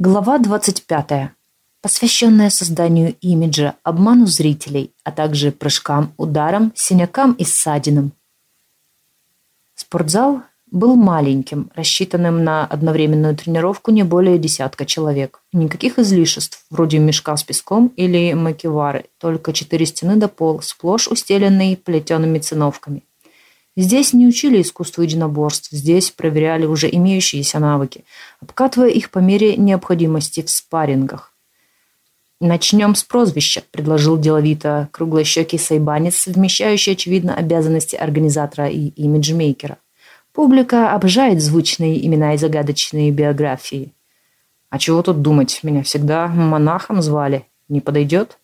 Глава 25. Посвященная созданию имиджа, обману зрителей, а также прыжкам, ударам, синякам и ссадинам. Спортзал был маленьким, рассчитанным на одновременную тренировку не более десятка человек. Никаких излишеств, вроде мешка с песком или макевары, только четыре стены до пол, сплошь устеленные плетеными циновками. Здесь не учили искусству единоборств, здесь проверяли уже имеющиеся навыки, обкатывая их по мере необходимости в спаррингах. «Начнем с прозвища», – предложил деловито круглощекий сайбанец, вмещающий, очевидно, обязанности организатора и имиджмейкера. Публика обожает звучные имена и загадочные биографии. «А чего тут думать? Меня всегда монахом звали. Не подойдет?»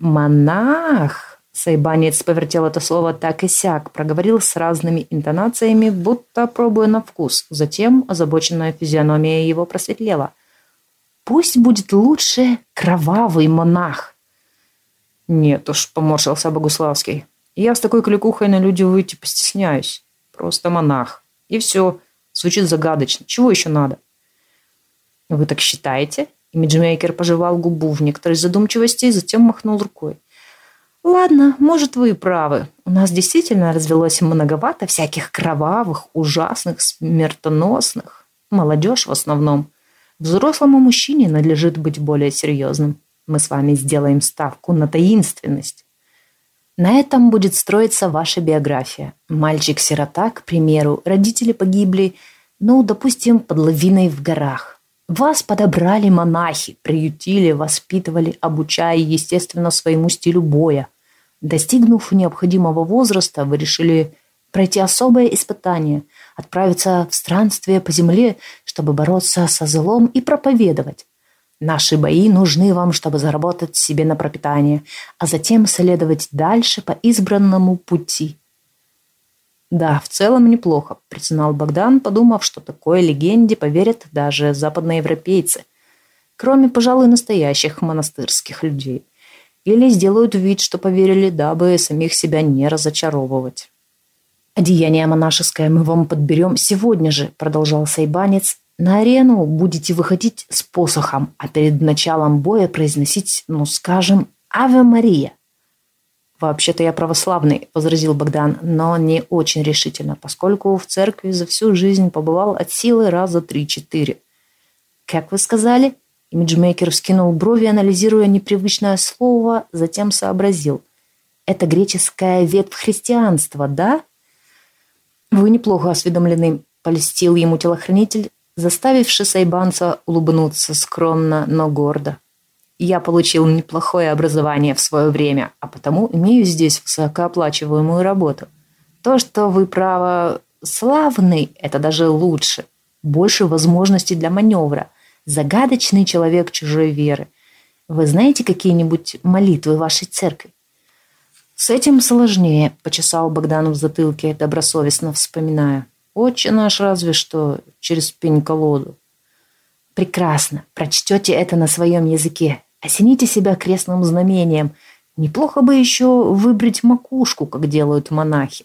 «Монах!» Сайбанец повертел это слово так и сяк, проговорил с разными интонациями, будто пробуя на вкус. Затем озабоченная физиономия его просветлела. «Пусть будет лучше кровавый монах». «Нет уж», — поморщился Богуславский. «Я с такой кликухой на люди выйти постесняюсь. Просто монах. И все. Звучит загадочно. Чего еще надо?» «Вы так считаете?» Имиджмейкер пожевал губу в некоторой задумчивости и затем махнул рукой. Ладно, может, вы и правы. У нас действительно развелось многовато всяких кровавых, ужасных, смертоносных. Молодежь в основном. Взрослому мужчине надлежит быть более серьезным. Мы с вами сделаем ставку на таинственность. На этом будет строиться ваша биография. Мальчик-сирота, к примеру, родители погибли, ну, допустим, под лавиной в горах. Вас подобрали монахи, приютили, воспитывали, обучая, естественно, своему стилю боя. Достигнув необходимого возраста, вы решили пройти особое испытание, отправиться в странствие по земле, чтобы бороться со злом и проповедовать. Наши бои нужны вам, чтобы заработать себе на пропитание, а затем следовать дальше по избранному пути. Да, в целом неплохо, признал Богдан, подумав, что такой легенде поверят даже западноевропейцы, кроме, пожалуй, настоящих монастырских людей. Или сделают вид, что поверили, дабы самих себя не разочаровывать. «Одеяние монашеское мы вам подберем сегодня же», – продолжал Сайбанец. «На арену будете выходить с посохом, а перед началом боя произносить, ну, скажем, «Аве Мария». «Вообще-то я православный», – возразил Богдан, но не очень решительно, поскольку в церкви за всю жизнь побывал от силы раза три-четыре. «Как вы сказали?» Имиджмейкер вскинул брови, анализируя непривычное слово, затем сообразил. «Это греческая ветвь христианства, да?» «Вы неплохо осведомлены», – полистил ему телохранитель, заставивший сайбанца улыбнуться скромно, но гордо. «Я получил неплохое образование в свое время, а потому имею здесь высокооплачиваемую работу. То, что вы, право, славный, это даже лучше. Больше возможностей для маневра – загадочный человек чужой веры. Вы знаете какие-нибудь молитвы вашей церкви? С этим сложнее, почесал Богдан в затылке, добросовестно вспоминая. Отче наш разве что через пень-колоду. Прекрасно. Прочтете это на своем языке. Осените себя крестным знамением. Неплохо бы еще выбрить макушку, как делают монахи.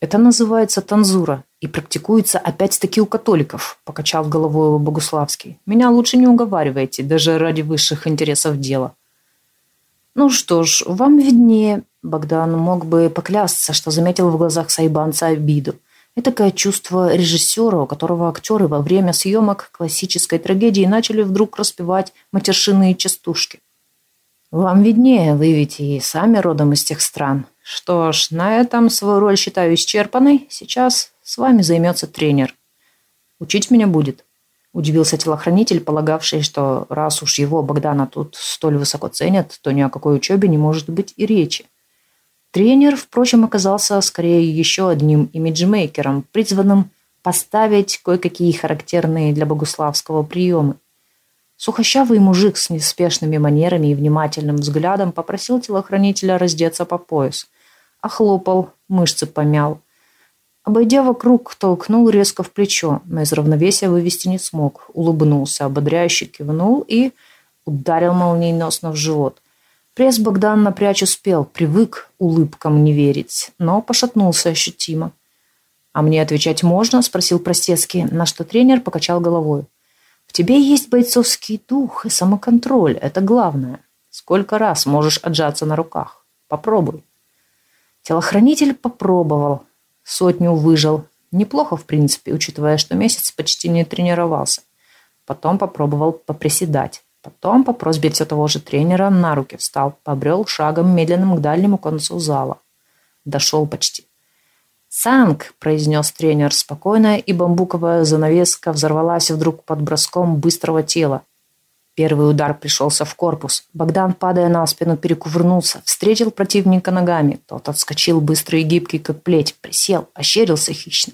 Это называется танзура и практикуется опять-таки у католиков, покачал головой Богуславский. Меня лучше не уговаривайте, даже ради высших интересов дела. Ну что ж, вам виднее. Богдан мог бы поклясться, что заметил в глазах сайбанца обиду. Этакое чувство режиссера, у которого актеры во время съемок классической трагедии начали вдруг распевать матершинные частушки. Вам виднее, вы ведь и сами родом из тех стран. Что ж, на этом свою роль считаю исчерпанной. Сейчас с вами займется тренер. Учить меня будет. Удивился телохранитель, полагавший, что раз уж его Богдана тут столь высоко ценят, то ни о какой учебе не может быть и речи. Тренер, впрочем, оказался скорее еще одним имиджмейкером, призванным поставить кое-какие характерные для богуславского приемы. Сухощавый мужик с неспешными манерами и внимательным взглядом попросил телохранителя раздеться по пояс. Охлопал, мышцы помял. Обойдя вокруг, толкнул резко в плечо, но из равновесия вывести не смог. Улыбнулся, ободряюще кивнул и ударил молниеносно в живот. Пресс Богдан напрячь успел, привык улыбкам не верить, но пошатнулся ощутимо. «А мне отвечать можно?» – спросил Простецкий, на что тренер покачал головой. В тебе есть бойцовский дух и самоконтроль. Это главное. Сколько раз можешь отжаться на руках? Попробуй. Телохранитель попробовал. Сотню выжил. Неплохо, в принципе, учитывая, что месяц почти не тренировался. Потом попробовал поприседать. Потом по просьбе все того же тренера на руки встал, побрел шагом медленным к дальнему концу зала. Дошел почти. «Санг!» – произнес тренер спокойно, и бамбуковая занавеска взорвалась вдруг под броском быстрого тела. Первый удар пришелся в корпус. Богдан, падая на спину, перекувырнулся, встретил противника ногами. Тот отскочил быстрый и гибкий, как плеть, присел, ощерился хищно.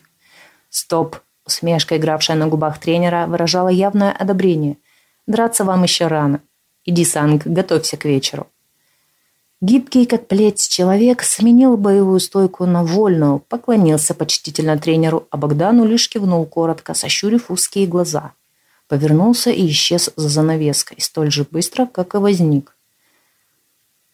«Стоп!» – усмешка, игравшая на губах тренера, выражала явное одобрение. «Драться вам еще рано. Иди, Санг, готовься к вечеру». Гибкий, как плеть, человек сменил боевую стойку на вольную, поклонился почтительно тренеру, а Богдану лишь кивнул коротко, сощурив узкие глаза. Повернулся и исчез за занавеской, столь же быстро, как и возник.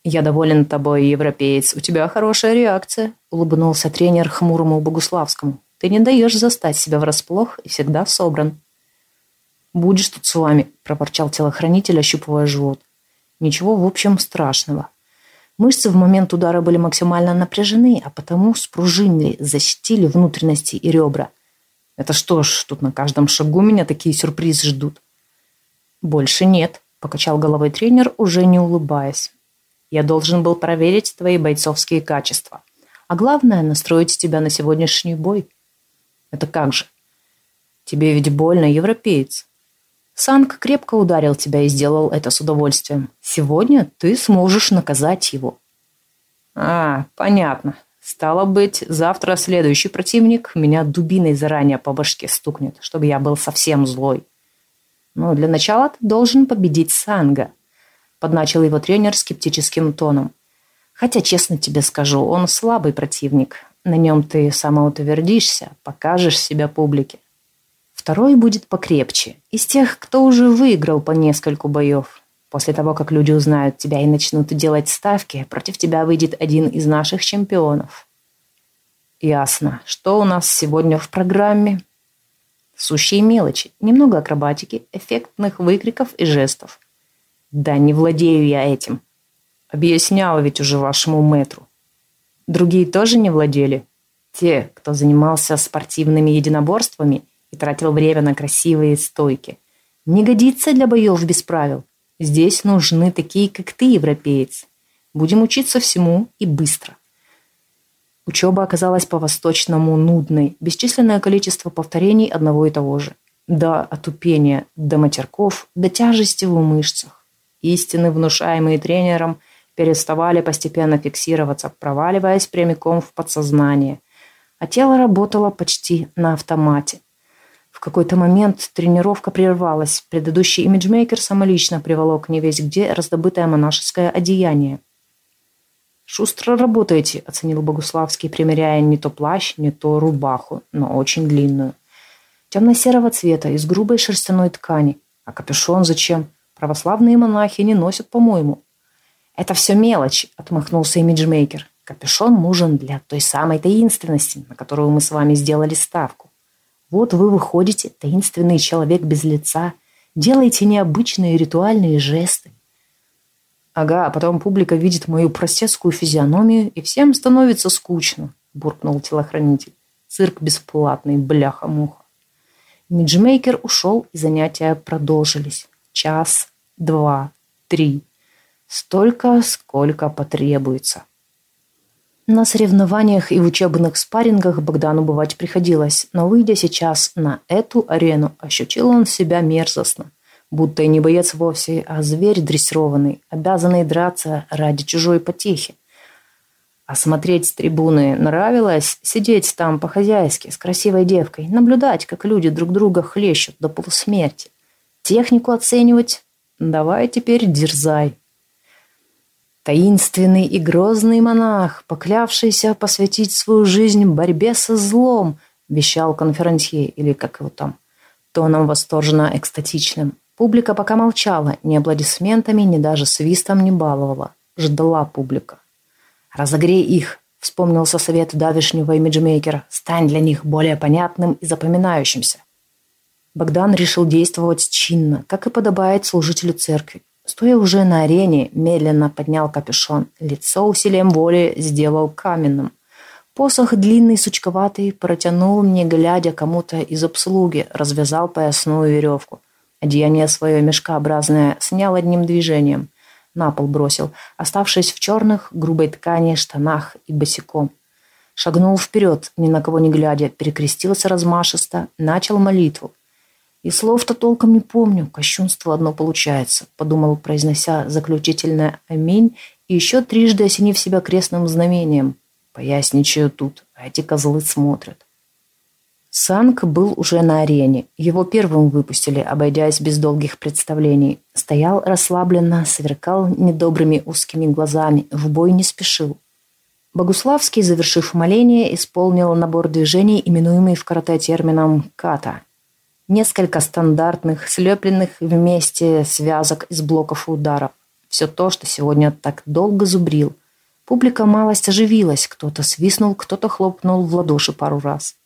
«Я доволен тобой, европеец. У тебя хорошая реакция», — улыбнулся тренер хмурому Богуславскому. «Ты не даешь застать себя врасплох и всегда собран». «Будешь тут с вами», — проворчал телохранитель, ощупывая живот. «Ничего, в общем, страшного. Мышцы в момент удара были максимально напряжены, а потому спружинили, защитили внутренности и ребра. Это что ж, тут на каждом шагу меня такие сюрпризы ждут. Больше нет, покачал головой тренер, уже не улыбаясь. Я должен был проверить твои бойцовские качества. А главное, настроить тебя на сегодняшний бой. Это как же? Тебе ведь больно, европеец. Санг крепко ударил тебя и сделал это с удовольствием. Сегодня ты сможешь наказать его. А, понятно. Стало быть, завтра следующий противник меня дубиной заранее по башке стукнет, чтобы я был совсем злой. Но для начала ты должен победить Санга. Подначил его тренер скептическим тоном. Хотя, честно тебе скажу, он слабый противник. На нем ты самоутвердишься, покажешь себя публике. Второй будет покрепче, из тех, кто уже выиграл по нескольку боев. После того, как люди узнают тебя и начнут делать ставки, против тебя выйдет один из наших чемпионов. Ясно. Что у нас сегодня в программе? Сущие мелочи. Немного акробатики, эффектных выкриков и жестов. Да, не владею я этим. Объясняла ведь уже вашему мэтру. Другие тоже не владели? Те, кто занимался спортивными единоборствами – и тратил время на красивые стойки. Не годится для боев без правил. Здесь нужны такие, как ты, европеец. Будем учиться всему и быстро. Учеба оказалась по-восточному нудной. Бесчисленное количество повторений одного и того же. До отупения, до матерков, до тяжести в мышцах. Истины, внушаемые тренером, переставали постепенно фиксироваться, проваливаясь прямиком в подсознание. А тело работало почти на автомате. Какой-то момент тренировка прервалась. Предыдущий имиджмейкер самолично приволок не весь где раздобытое монашеское одеяние. «Шустро работаете», — оценил Богуславский, примеряя не то плащ, не то рубаху, но очень длинную. Темно-серого цвета, из грубой шерстяной ткани. А капюшон зачем? Православные монахи не носят, по-моему. «Это все мелочь», — отмахнулся имиджмейкер. «Капюшон нужен для той самой таинственности, на которую мы с вами сделали ставку. Вот вы выходите, таинственный человек без лица, делаете необычные ритуальные жесты. Ага, а потом публика видит мою простецкую физиономию, и всем становится скучно, буркнул телохранитель. Цирк бесплатный, бляха-муха. Миджмейкер ушел, и занятия продолжились. Час, два, три. Столько, сколько потребуется. На соревнованиях и учебных спаррингах Богдану бывать приходилось, но выйдя сейчас на эту арену, ощутил он себя мерзостно. Будто и не боец вовсе, а зверь дрессированный, обязанный драться ради чужой потехи. А смотреть с трибуны нравилось, сидеть там по-хозяйски с красивой девкой, наблюдать, как люди друг друга хлещут до полусмерти. Технику оценивать? Давай теперь дерзай. Таинственный и грозный монах, поклявшийся посвятить свою жизнь борьбе со злом, вещал конферансье, или как его там, тоном восторженно экстатичным. Публика пока молчала, ни аплодисментами, ни даже свистом не баловала. Ждала публика. «Разогрей их», — вспомнился совет давишнего имиджмейкера. «Стань для них более понятным и запоминающимся». Богдан решил действовать чинно, как и подобает служителю церкви. Стоя уже на арене, медленно поднял капюшон. Лицо усилием воли сделал каменным. Посох длинный, сучковатый, протянул мне, глядя кому-то из обслуги, развязал поясную веревку. Одеяние свое мешкообразное снял одним движением. На пол бросил, оставшись в черных, грубой ткани, штанах и босиком. Шагнул вперед, ни на кого не глядя, перекрестился размашисто, начал молитву. И слов-то толком не помню, кощунство одно получается, подумал, произнося заключительное «Аминь» и еще трижды осенив себя крестным знамением. Поясничаю тут, а эти козлы смотрят. Санк был уже на арене. Его первым выпустили, обойдясь без долгих представлений. Стоял расслабленно, сверкал недобрыми узкими глазами, в бой не спешил. Богуславский, завершив моление, исполнил набор движений, именуемый в карате термином «ката». Несколько стандартных, слепленных вместе связок из блоков и ударов. Все то, что сегодня так долго зубрил. Публика малость оживилась. Кто-то свистнул, кто-то хлопнул в ладоши пару раз.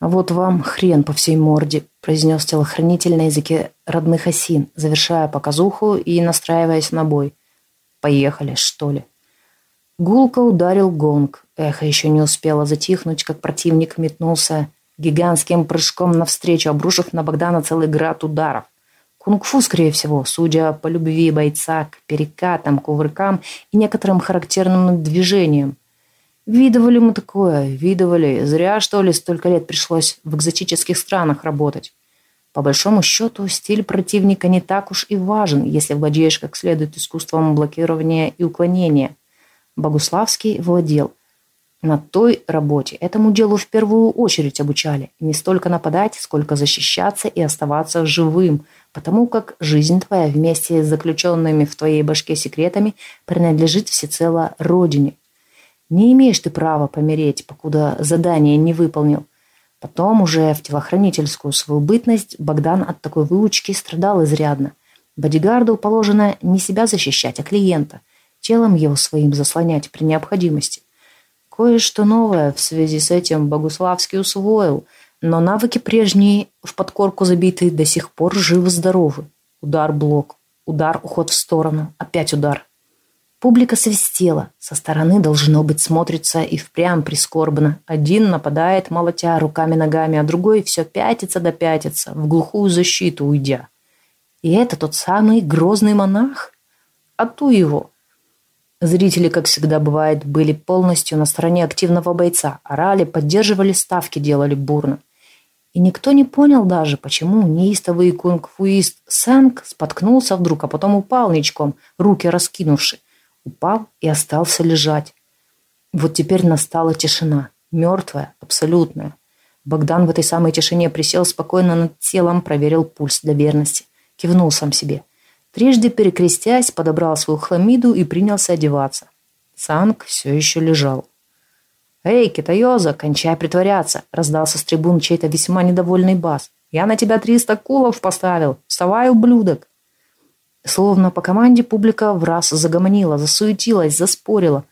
«А вот вам хрен по всей морде», – произнес телохранитель на языке родных осин, завершая показуху и настраиваясь на бой. «Поехали, что ли?» Гулко ударил гонг. Эхо еще не успело затихнуть, как противник метнулся гигантским прыжком навстречу, обрушив на Богдана целый град ударов. Кунг-фу, скорее всего, судя по любви бойца к перекатам, кувыркам и некоторым характерным движениям. Видывали мы такое, видывали. Зря, что ли, столько лет пришлось в экзотических странах работать. По большому счету, стиль противника не так уж и важен, если владеешь как следует искусством блокирования и уклонения. Богуславский владел – на той работе этому делу в первую очередь обучали. Не столько нападать, сколько защищаться и оставаться живым, потому как жизнь твоя вместе с заключенными в твоей башке секретами принадлежит всецело Родине. Не имеешь ты права помереть, покуда задание не выполнил. Потом уже в телохранительскую свою бытность Богдан от такой выучки страдал изрядно. Бодигарду положено не себя защищать, а клиента, телом его своим заслонять при необходимости. Кое-что новое в связи с этим Богуславский усвоил, но навыки прежние, в подкорку забитые, до сих пор живы-здоровы. Удар-блок, удар, уход в сторону, опять удар. Публика свистела. Со стороны, должно быть, смотрится и впрямь прискорбно. Один нападает, молотя руками-ногами, а другой все пятится да пятится, в глухую защиту уйдя. И это тот самый грозный монах? А ту его – Зрители, как всегда бывает, были полностью на стороне активного бойца, орали, поддерживали ставки, делали бурно. И никто не понял даже, почему неистовый кунг-фуист Сэнг споткнулся вдруг, а потом упал ничком, руки раскинувши. Упал и остался лежать. Вот теперь настала тишина, мертвая, абсолютная. Богдан в этой самой тишине присел спокойно над телом, проверил пульс для верности. Кивнул сам себе. Трижды перекрестясь, подобрал свою хламиду и принялся одеваться. Санг все еще лежал. «Эй, Китайоза, кончай притворяться!» – раздался с трибун чей-то весьма недовольный бас. «Я на тебя триста кулов поставил! Вставай, ублюдок!» Словно по команде публика в раз загомонила, засуетилась, заспорила.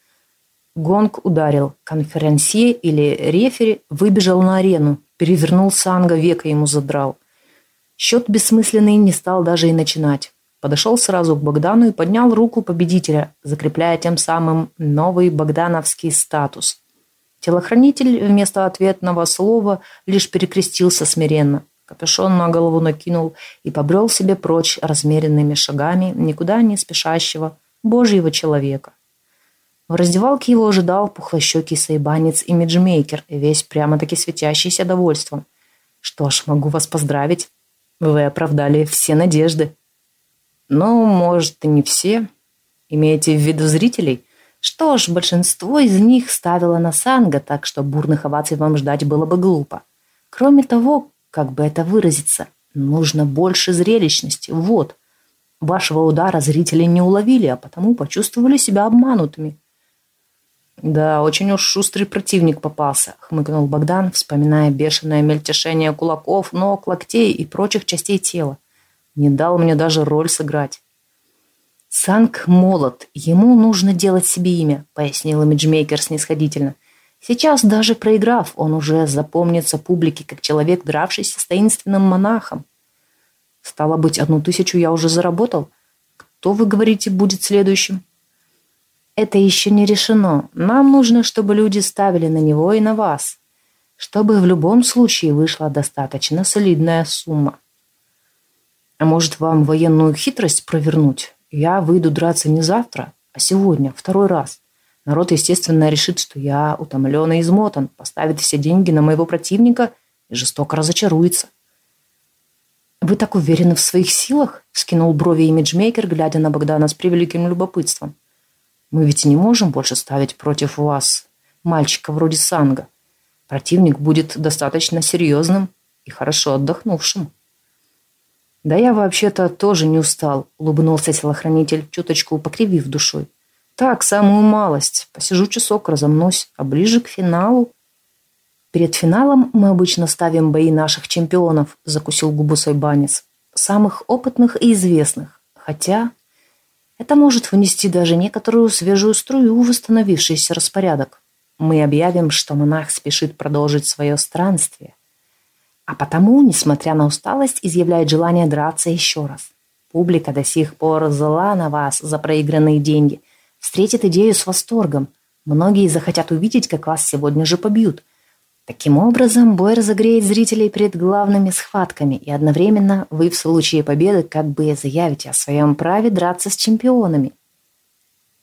Гонг ударил. Конференсье или рефери выбежал на арену, перевернул Санга, века ему задрал. Счет бессмысленный не стал даже и начинать подошел сразу к Богдану и поднял руку победителя, закрепляя тем самым новый богдановский статус. Телохранитель вместо ответного слова лишь перекрестился смиренно. Капюшон на голову накинул и побрел себе прочь размеренными шагами никуда не спешащего божьего человека. В раздевалке его ожидал пухлощекий сайбанец-имиджмейкер, весь прямо-таки светящийся довольством. Что ж, могу вас поздравить. Вы оправдали все надежды. Ну, может, и не все. Имеете в виду зрителей? Что ж, большинство из них ставило на Санга, так что бурных оваций вам ждать было бы глупо. Кроме того, как бы это выразиться, нужно больше зрелищности. Вот. Вашего удара зрители не уловили, а потому почувствовали себя обманутыми. «Да, очень уж шустрый противник попался», — хмыкнул Богдан, вспоминая бешеное мельтешение кулаков, ног, локтей и прочих частей тела. Не дал мне даже роль сыграть. «Санг молод, ему нужно делать себе имя», — пояснил имиджмейкер снисходительно. Сейчас, даже проиграв, он уже запомнится публике как человек, дравшийся с таинственным монахом. Стало быть, одну тысячу я уже заработал. Кто, вы говорите, будет следующим? Это еще не решено. Нам нужно, чтобы люди ставили на него и на вас. Чтобы в любом случае вышла достаточно солидная сумма. А может, вам военную хитрость провернуть? Я выйду драться не завтра, а сегодня, второй раз. Народ, естественно, решит, что я утомлен и измотан, поставит все деньги на моего противника и жестоко разочаруется. «Вы так уверены в своих силах?» – скинул брови имиджмейкер, глядя на Богдана с превеликим любопытством. «Мы ведь не можем больше ставить против вас мальчика вроде Санга. Противник будет достаточно серьезным и хорошо отдохнувшим». «Да я вообще-то тоже не устал», – улыбнулся телохранитель, чуточку покривив душой. Так, самую малость. Посижу часок, разомнусь. А ближе к финалу... Перед финалом мы обычно ставим бои наших чемпионов, закусил губу Сайбанец. Самых опытных и известных. Хотя это может внести даже некоторую свежую струю в восстановившийся распорядок. Мы объявим, что монах спешит продолжить свое странствие. А потому, несмотря на усталость, изъявляет желание драться еще раз. Публика до сих пор зла на вас за проигранные деньги – встретит идею с восторгом. Многие захотят увидеть, как вас сегодня же побьют. Таким образом, бой разогреет зрителей перед главными схватками, и одновременно вы в случае победы как бы заявите о своем праве драться с чемпионами.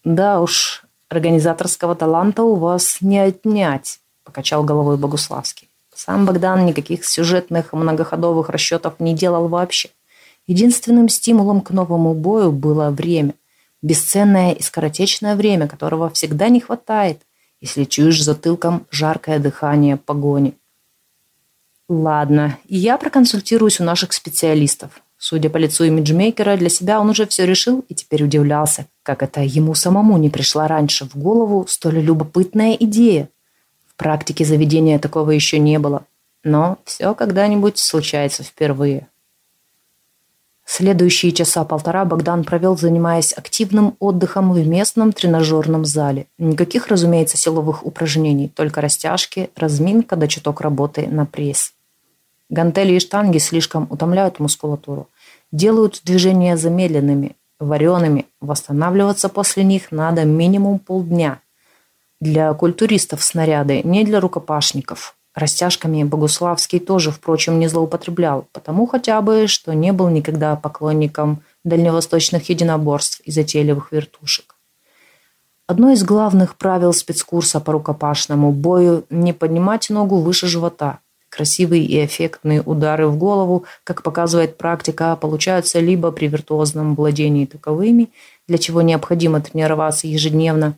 Да уж, организаторского таланта у вас не отнять, покачал головой Богуславский. Сам Богдан никаких сюжетных многоходовых расчетов не делал вообще. Единственным стимулом к новому бою было время. Бесценное и скоротечное время, которого всегда не хватает, если чуешь затылком жаркое дыхание погони. Ладно, я проконсультируюсь у наших специалистов. Судя по лицу имиджмейкера, для себя он уже все решил и теперь удивлялся, как это ему самому не пришла раньше в голову столь любопытная идея. В практике заведения такого еще не было. Но все когда-нибудь случается впервые. Следующие часа полтора Богдан провел, занимаясь активным отдыхом в местном тренажерном зале. Никаких, разумеется, силовых упражнений, только растяжки, разминка да чуток работы на пресс. Гантели и штанги слишком утомляют мускулатуру, делают движения замедленными, вареными. Восстанавливаться после них надо минимум полдня. Для культуристов снаряды, не для рукопашников. Растяжками Богуславский тоже, впрочем, не злоупотреблял, потому хотя бы, что не был никогда поклонником дальневосточных единоборств и затейливых вертушек. Одно из главных правил спецкурса по рукопашному бою – не поднимать ногу выше живота. Красивые и эффектные удары в голову, как показывает практика, получаются либо при виртуозном владении таковыми, для чего необходимо тренироваться ежедневно,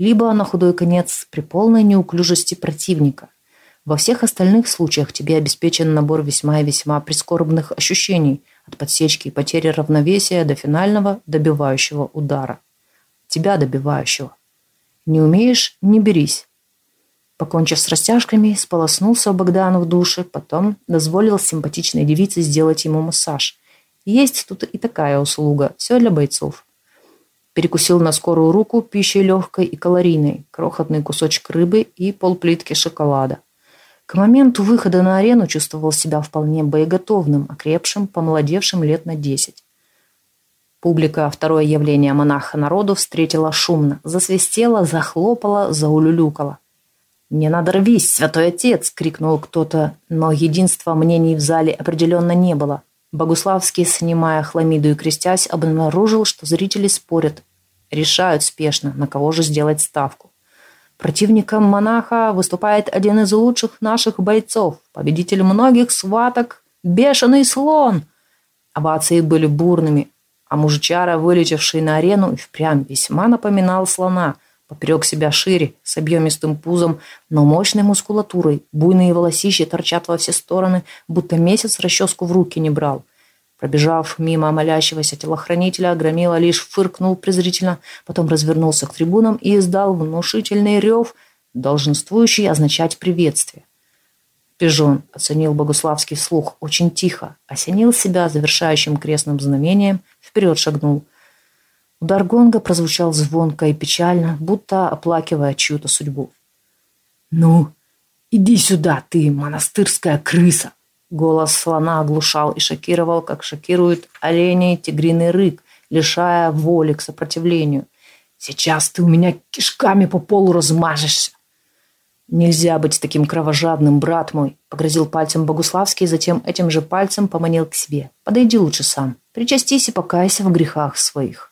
либо на худой конец при полной неуклюжести противника – во всех остальных случаях тебе обеспечен набор весьма и весьма прискорбных ощущений от подсечки и потери равновесия до финального добивающего удара. Тебя добивающего. Не умеешь – не берись. Покончив с растяжками, сполоснулся Богдан в душе, потом дозволил симпатичной девице сделать ему массаж. Есть тут и такая услуга, все для бойцов. Перекусил на скорую руку пищей легкой и калорийной, крохотный кусочек рыбы и полплитки шоколада. К моменту выхода на арену чувствовал себя вполне боеготовным, окрепшим, помолодевшим лет на десять. Публика второе явление монаха народу встретила шумно, засвистела, захлопала, заулюлюкала. «Не надо рвись, святой отец!» — крикнул кто-то, но единства мнений в зале определенно не было. Богуславский, снимая хламиду и крестясь, обнаружил, что зрители спорят, решают спешно, на кого же сделать ставку. Противником монаха выступает один из лучших наших бойцов, победитель многих сваток, бешеный слон. Овации были бурными, а мужичара, вылетевший на арену, впрямь весьма напоминал слона, поперек себя шире, с объемистым пузом, но мощной мускулатурой, буйные волосища торчат во все стороны, будто месяц расческу в руки не брал. Пробежав мимо молящегося телохранителя, Громила лишь фыркнул презрительно, потом развернулся к трибунам и издал внушительный рев, долженствующий означать приветствие. «Пижон», — оценил Богуславский слух, очень тихо, осенил себя завершающим крестным знамением, вперед шагнул. Удар гонга прозвучал звонко и печально, будто оплакивая чью-то судьбу. «Ну, иди сюда, ты, монастырская крыса!» Голос слона оглушал и шокировал, как шокирует оленей тигриный рык, лишая воли к сопротивлению. «Сейчас ты у меня кишками по полу размажешься!» «Нельзя быть таким кровожадным, брат мой!» Погрозил пальцем Богуславский, затем этим же пальцем поманил к себе. «Подойди лучше сам. Причастись и покайся в грехах своих».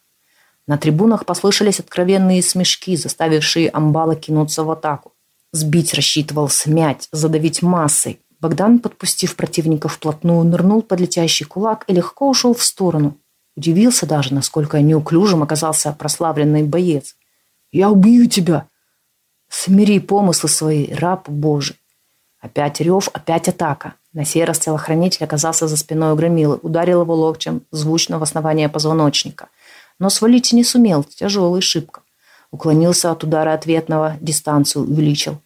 На трибунах послышались откровенные смешки, заставившие Амбала кинуться в атаку. Сбить рассчитывал, смять, задавить массой. Богдан, подпустив противника вплотную, нырнул под летящий кулак и легко ушел в сторону. Удивился даже, насколько неуклюжим оказался прославленный боец. «Я убью тебя!» «Смири помыслы свои, раб Божий!» Опять рев, опять атака. На сей раз телохранитель оказался за спиной у громилы, ударил его локтем, звучно в основание позвоночника. Но свалить не сумел, тяжелый шибко. Уклонился от удара ответного, дистанцию увеличил.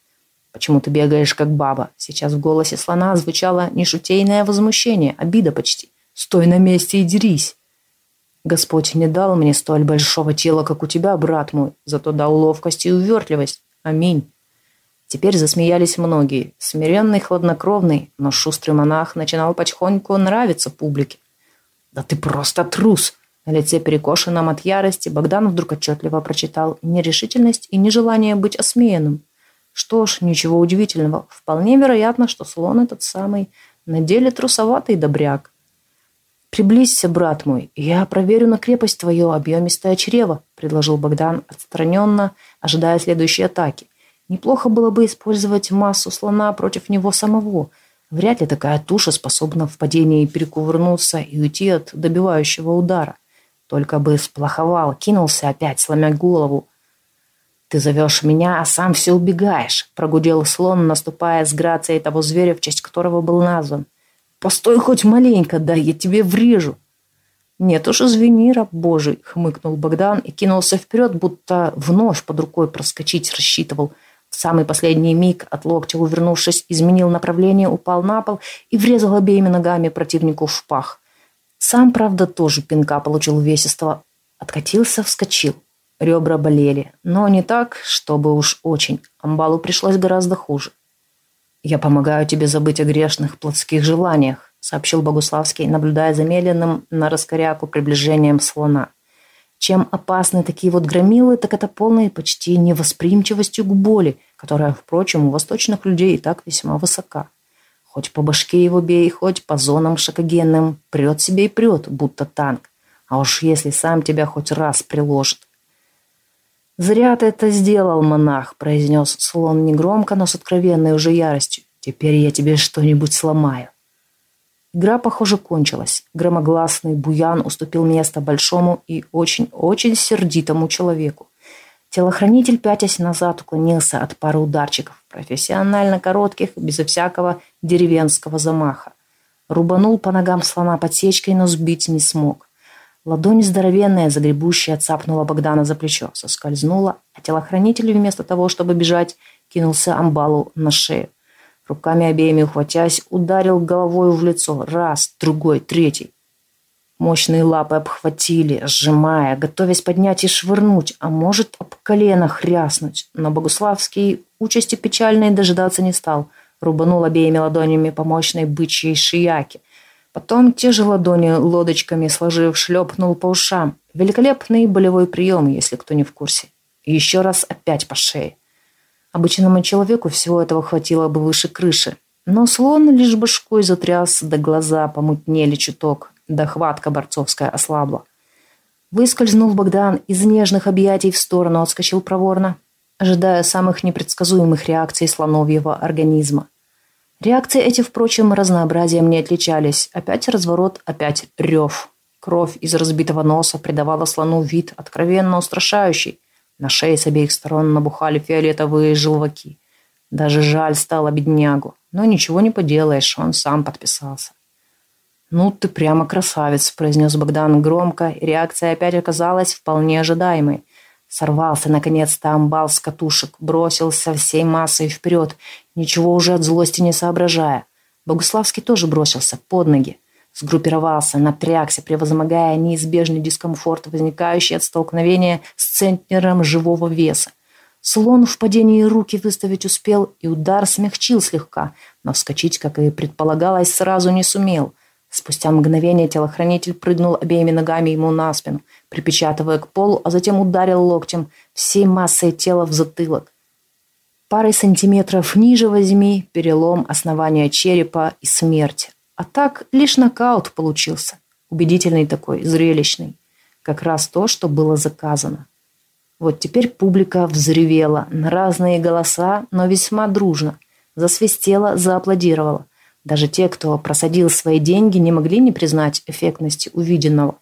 «Почему ты бегаешь, как баба?» Сейчас в голосе слона звучало нешутейное возмущение, обида почти. «Стой на месте и дерись!» «Господь не дал мне столь большого тела, как у тебя, брат мой, зато дал ловкость и увертливость. Аминь!» Теперь засмеялись многие. Смиренный, хладнокровный, но шустрый монах начинал потихоньку нравиться публике. «Да ты просто трус!» На лице, перекошенном от ярости, Богдан вдруг отчетливо прочитал нерешительность и нежелание быть осмеянным. Что ж, ничего удивительного. Вполне вероятно, что слон этот самый на деле трусоватый добряк. «Приблизься, брат мой, я проверю на крепость твое объемистое чрево», предложил Богдан отстраненно, ожидая следующей атаки. Неплохо было бы использовать массу слона против него самого. Вряд ли такая туша способна в падении перекувырнуться и уйти от добивающего удара. Только бы сплоховал, кинулся опять, сломя голову. «Ты зовешь меня, а сам все убегаешь», — прогудел слон, наступая с грацией того зверя, в честь которого был назван. «Постой хоть маленько, да я тебе врежу». «Нет уж, извини, раб божий», — хмыкнул Богдан и кинулся вперед, будто вновь под рукой проскочить рассчитывал. В самый последний миг, от локтя увернувшись, изменил направление, упал на пол и врезал обеими ногами противнику в пах. Сам, правда, тоже пинка получил увесистого. Откатился, вскочил. Ребра болели, но не так, чтобы уж очень. Амбалу пришлось гораздо хуже. «Я помогаю тебе забыть о грешных плотских желаниях», сообщил Богуславский, наблюдая за медленным на раскоряку приближением слона. Чем опасны такие вот громилы, так это полной почти невосприимчивостью к боли, которая, впрочем, у восточных людей и так весьма высока. Хоть по башке его бей, хоть по зонам шокогенным. Прет себе и прет, будто танк. А уж если сам тебя хоть раз приложит. «Зря ты это сделал, монах», — произнес слон негромко, но с откровенной уже яростью. «Теперь я тебе что-нибудь сломаю». Игра, похоже, кончилась. Громогласный буян уступил место большому и очень-очень сердитому человеку. Телохранитель, пятясь назад, уклонился от пары ударчиков, профессионально коротких, безо всякого деревенского замаха. Рубанул по ногам слона подсечкой, но сбить не смог. Ладонь здоровенная, загребущая, цапнула Богдана за плечо, соскользнула, а телохранитель вместо того, чтобы бежать, кинулся амбалу на шею. Руками обеими ухватясь, ударил головой в лицо. Раз, другой, третий. Мощные лапы обхватили, сжимая, готовясь поднять и швырнуть, а может, об колено хряснуть. Но Богуславский участи печальной дожидаться не стал. Рубанул обеими ладонями по мощной бычьей шияке. Потом те же ладони лодочками сложив, шлепнул по ушам. Великолепный болевой прием, если кто не в курсе. И еще раз опять по шее. Обычному человеку всего этого хватило бы выше крыши. Но слон лишь башкой затряс, да глаза помутнели чуток да хватка борцовская ослабла. Выскользнул Богдан из нежных объятий в сторону, отскочил проворно, ожидая самых непредсказуемых реакций слоновьего организма. Реакции эти, впрочем, разнообразием не отличались. Опять разворот, опять рев. Кровь из разбитого носа придавала слону вид откровенно устрашающий. На шее с обеих сторон набухали фиолетовые желваки. Даже жаль стало беднягу. Но ничего не поделаешь, он сам подписался. «Ну, ты прямо красавец», – произнес Богдан громко, и реакция опять оказалась вполне ожидаемой. Сорвался, наконец-то, амбал с катушек, бросился всей массой вперед, ничего уже от злости не соображая. Богуславский тоже бросился под ноги. Сгруппировался, напрягся, превозмогая неизбежный дискомфорт, возникающий от столкновения с центнером живого веса. Слон в падении руки выставить успел, и удар смягчил слегка, но вскочить, как и предполагалось, сразу не сумел. Спустя мгновение телохранитель прыгнул обеими ногами ему на спину, припечатывая к полу, а затем ударил локтем всей массой тела в затылок. Парой сантиметров ниже возьми, перелом основания черепа и смерть. А так лишь нокаут получился. Убедительный такой, зрелищный. Как раз то, что было заказано. Вот теперь публика взревела на разные голоса, но весьма дружно. Засвистела, зааплодировала. Даже те, кто просадил свои деньги, не могли не признать эффектности увиденного.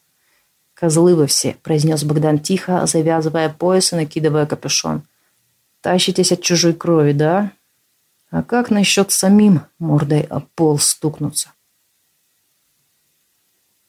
«Козлы вы все», – произнес Богдан тихо, завязывая пояс и накидывая капюшон. «Тащитесь от чужой крови, да? А как насчет самим мордой о пол стукнуться?»